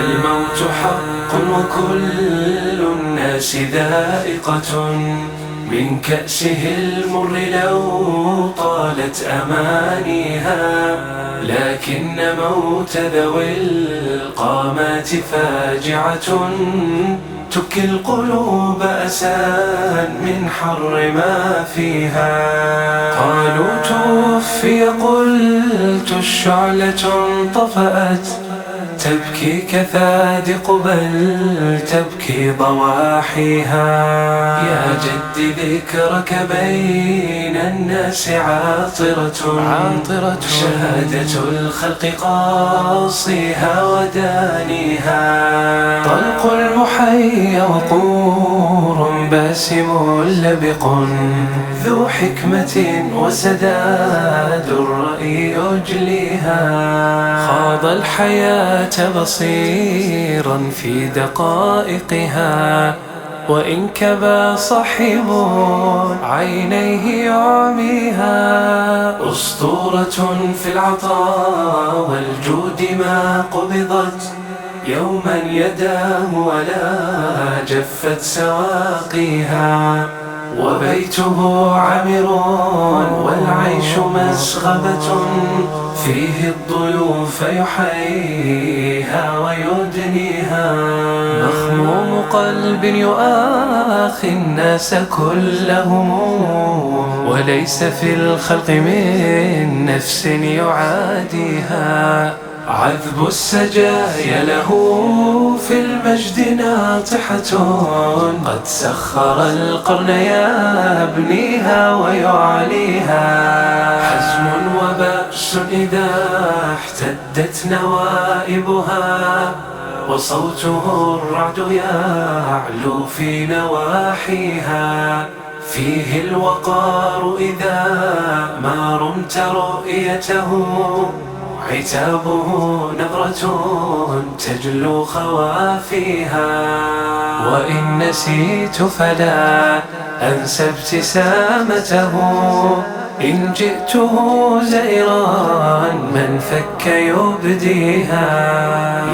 الموت حق وكل الناس ذائقة. من كأسه المر لو طالت أمانيها لكن موت ذوي القامات فاجعة. تكي القلوب أسان من حر ما فيها. قالوا توفي قلت الشعلة انطفأت تبكي كثادق بل تبكي ضواحيها. يا جد ذكرك بين الناس عاطرة. عاطرة. شهادة الخلق قاصيها ودانيها. وقور باسم لبق ذو حكمة وسداد الرأي يجليها. خاض الحياة بصيرا في دقائقها وإن كبى صحيب عينيه يعميها. أسطورة في العطاء والجود ما قبضت يوما يداه ولا جفت سواقيها وبيته عمر والعيش مسغبة فيه الضيوف يحييها ويدنيها مخموم قلب يؤاخي الناس كلهم وليس في الخلق من نفس يعاديها عذب السجايا له في المجد ناطحة. قد سخر القرن يبنيها ويعليها. حزم وبأس إذا احتدت نوائبها. وصوته الرعد يعلو في نواحيها. فيه الوقار إذا ما رمت رؤيته. عتابه نظرة تجلو خوافيها. وإن نسيت فلا أنسى ابتسامته. إن جئته زائرا من فك يبديها.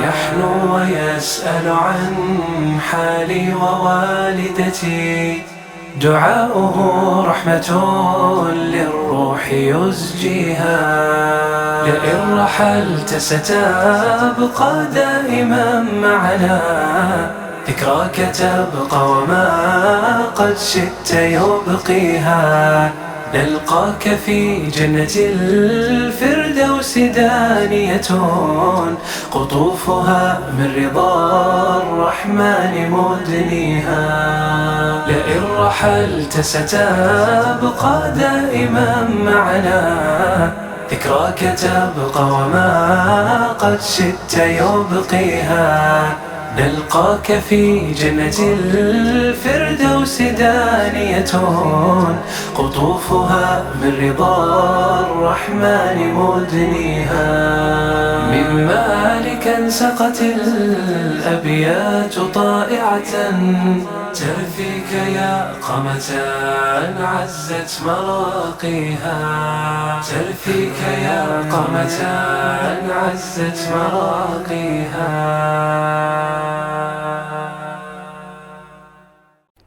يحنو ويسأل عن حالي ووالدتي. دعاؤه رحمة للروح يزجيها. لئن رحلت ستبقى دائما معنا. ذكراك تبقى وما قد شئت يبقيها. نلقاك في جنة الفردوس دانية. قطوفها من رضا الرحمن مدنيها. لئن رحلت ستبقى دائما معنا. ذكراك تبقى وما قد شئت يبقيها. نلقاك في جنة الفردوس دانية. قطوفها من رضا الرحمن مدنيها. من مالك سقت الأبيات طائعة ترثيك يا قمة عزت مراقيها. ترثيك يا قمة عزت مراقيها.